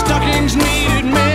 stockings needed me.